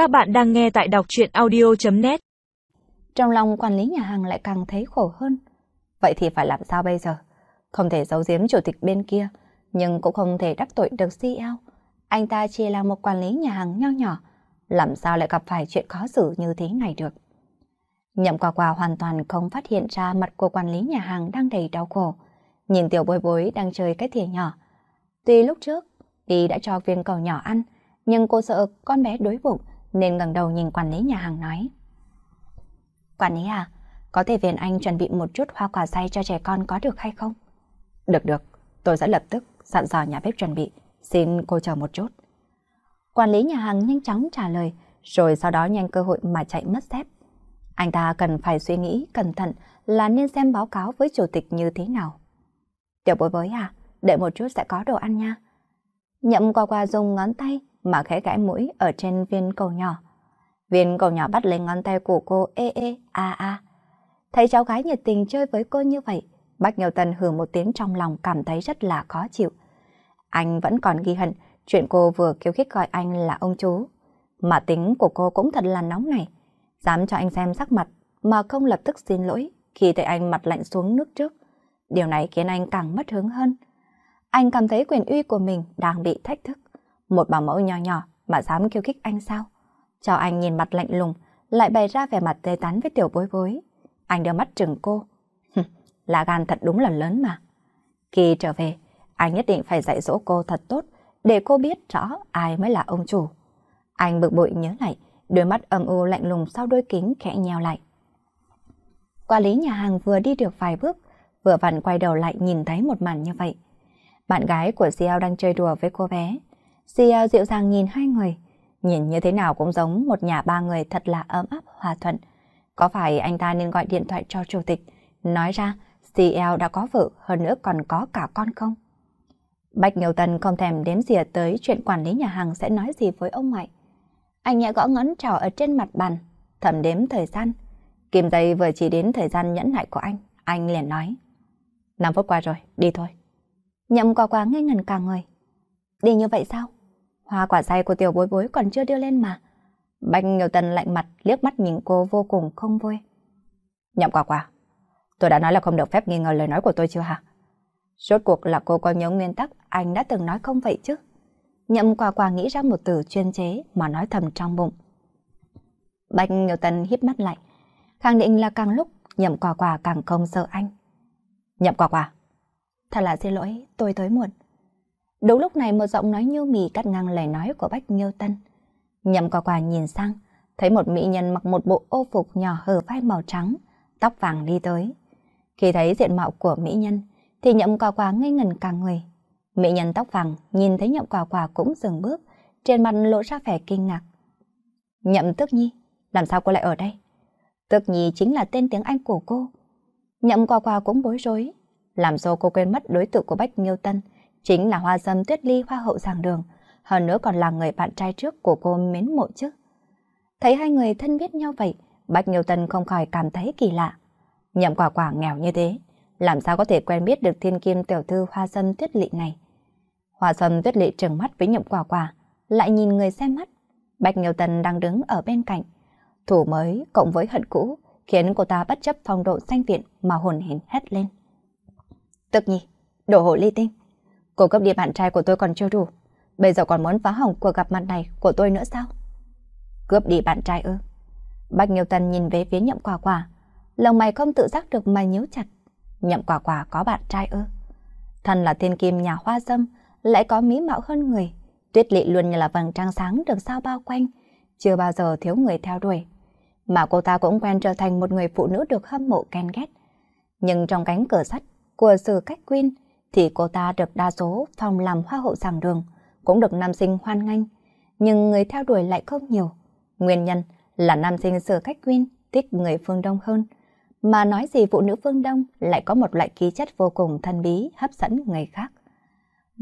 Các bạn đang nghe tại đọc chuyện audio.net Trong lòng quản lý nhà hàng lại càng thấy khổ hơn. Vậy thì phải làm sao bây giờ? Không thể giấu giếm chủ tịch bên kia, nhưng cũng không thể đắc tội được CEO. Anh ta chỉ là một quản lý nhà hàng nho nhỏ, làm sao lại gặp phải chuyện khó xử như thế này được? Nhậm quả quả hoàn toàn không phát hiện ra mặt của quản lý nhà hàng đang đầy đau khổ. Nhìn tiểu bối bối đang chơi cái thìa nhỏ. Tuy lúc trước, y đã cho viên cầu nhỏ ăn, nhưng cô sợ con bé đối bụng nên ngẩng đầu nhìn quản lý nhà hàng nói. Quản lý à, có thể phiền anh chuẩn bị một chút hoa quả xay cho trẻ con có được hay không? Được được, tôi sẽ lập tức dặn dò nhà bếp chuẩn bị, xin cô chờ một chút. Quản lý nhà hàng nhanh chóng trả lời, rồi sau đó nhanh cơ hội mà chạy mất dép. Anh ta cần phải suy nghĩ cẩn thận là nên xem báo cáo với chủ tịch như thế nào. Tiểu bối bối à, đợi một chút sẽ có đồ ăn nha. Nhậm qua qua dùng ngón tay mà khẽ gãi mũi ở trên viên cầu nhỏ. Viên cầu nhỏ bắt lấy ngón tay của cô ê ê a a. Thấy cháu gái nhiệt tình chơi với cô như vậy, Bách Nhiều Tân hừ một tiếng trong lòng cảm thấy rất là khó chịu. Anh vẫn còn ghi hận chuyện cô vừa kêu khích gọi anh là ông chú. Mà tính của cô cũng thật là nóng này. Dám cho anh xem sắc mặt mà không lập tức xin lỗi khi thấy anh mặt lạnh xuống nước trước. Điều này khiến anh càng mất hứng hơn. Anh cảm thấy quyền uy của mình đang bị thách thức. Một bảo mẫu nhỏ nhỏ mà dám kêu khích anh sao? Cho anh nhìn mặt lạnh lùng, lại bày ra vẻ mặt tê tán với tiểu bối bối. Anh đưa mắt trừng cô. là gan thật đúng là lớn mà. Khi trở về, anh nhất định phải dạy dỗ cô thật tốt, để cô biết rõ ai mới là ông chủ. Anh bực bội nhớ lại, đôi mắt âm u lạnh lùng sau đôi kính khẽ nheo lại. Quản lý nhà hàng vừa đi được vài bước, vừa vặn quay đầu lại nhìn thấy một màn như vậy. Bạn gái của Xiao đang chơi đùa với cô bé. Xiao à, dịu dàng nhìn hai người, nhìn như thế nào cũng giống một nhà ba người thật là ấm áp hòa thuận. Có phải anh ta nên gọi điện thoại cho chủ tịch, nói ra CL à, đã có vợ hơn nữa còn có cả con không? Bạch Nhiều Tân không thèm đếm dìa tới chuyện quản lý nhà hàng sẽ nói gì với ông ngoại. Anh nhẹ gõ ngón trỏ ở trên mặt bàn, thẩm đếm thời gian. Kim dây vừa chỉ đến thời gian nhẫn nại của anh, anh liền nói. 5 phút qua rồi, đi thôi. Nhậm quả quả ngây ngần cả người. Đi như vậy sao? Hoa quả say của tiểu bối bối còn chưa đưa lên mà. Bạch Nghiêu Tân lạnh mặt liếc mắt nhìn cô vô cùng không vui. Nhậm quả quả, tôi đã nói là không được phép nghi ngờ lời nói của tôi chưa hả? Rốt cuộc là cô có nhớ nguyên tắc anh đã từng nói không vậy chứ? Nhậm quả quả nghĩ ra một từ chuyên chế mà nói thầm trong bụng. Bạch Nghiêu Tân híp mắt lại, khẳng định là càng lúc nhậm quả quả càng không sợ anh. Nhậm quả quả, Thật là xin lỗi, tôi tới muộn. Đúng lúc này một giọng nói như mì cắt ngang lời nói của Bách Nhiêu Tân. Nhậm quả quả nhìn sang, thấy một mỹ nhân mặc một bộ ô phục nhỏ hở vai màu trắng, tóc vàng đi tới. Khi thấy diện mạo của mỹ nhân, thì nhậm quả quả ngây ngần cả người. Mỹ nhân tóc vàng nhìn thấy nhậm quả quả cũng dừng bước, trên mặt lộ ra vẻ kinh ngạc. Nhậm Tước Nhi, làm sao cô lại ở đây? Tước Nhi chính là tên tiếng Anh của cô. Nhậm quả quả cũng bối rối, làm sao cô quên mất đối tượng của Bách Nghiêu Tân chính là hoa dâm tuyết ly hoa hậu giảng đường, hơn nữa còn là người bạn trai trước của cô mến mộ chứ. Thấy hai người thân biết nhau vậy, Bách Nghiêu Tân không khỏi cảm thấy kỳ lạ. Nhậm quả quả nghèo như thế, làm sao có thể quen biết được thiên kim tiểu thư hoa dâm tuyết lị này. Hoa dâm tuyết lị trừng mắt với nhậm quả quả, lại nhìn người xem mắt. bạch Nghiêu Tân đang đứng ở bên cạnh. Thủ mới cộng với hận cũ khiến cô ta bất chấp phong độ xanh viện mà hồn hển hét lên. Tức nhi, đổ hộ ly tinh. Cô cấp đi bạn trai của tôi còn chưa đủ. Bây giờ còn muốn phá hỏng cuộc gặp mặt này của tôi nữa sao? Cướp đi bạn trai ư? Bạch Nghiêu Tân nhìn về phía nhậm quả quả. Lòng mày không tự giác được mà nhíu chặt. Nhậm quả quả có bạn trai ư? Thân là thiên kim nhà hoa dâm, lại có mỹ mạo hơn người. Tuyết lị luôn như là vầng trăng sáng được sao bao quanh. Chưa bao giờ thiếu người theo đuổi. Mà cô ta cũng quen trở thành một người phụ nữ được hâm mộ ghen ghét. Nhưng trong cánh cửa sắt của sự cách quyên thì cô ta được đa số phòng làm hoa hậu giảng đường, cũng được nam sinh hoan nghênh, nhưng người theo đuổi lại không nhiều. Nguyên nhân là nam sinh sở cách quyên thích người phương Đông hơn, mà nói gì phụ nữ phương Đông lại có một loại khí chất vô cùng thân bí hấp dẫn người khác.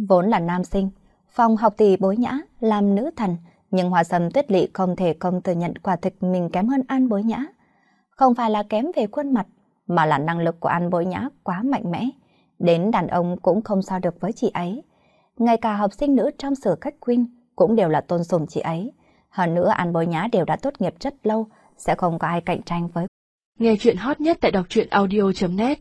Vốn là nam sinh, phòng học tỷ bối nhã, làm nữ thần, nhưng hòa sầm tuyết lị không thể không thừa nhận quả thực mình kém hơn an bối nhã. Không phải là kém về khuôn mặt, mà là năng lực của An Bối Nhã quá mạnh mẽ, đến đàn ông cũng không so được với chị ấy. Ngay cả học sinh nữ trong sở cách quyên cũng đều là tôn sùng chị ấy, Hơn nữa An Bối Nhã đều đã tốt nghiệp rất lâu, sẽ không có ai cạnh tranh với. Nghe chuyện hot nhất tại đọc truyện audio.net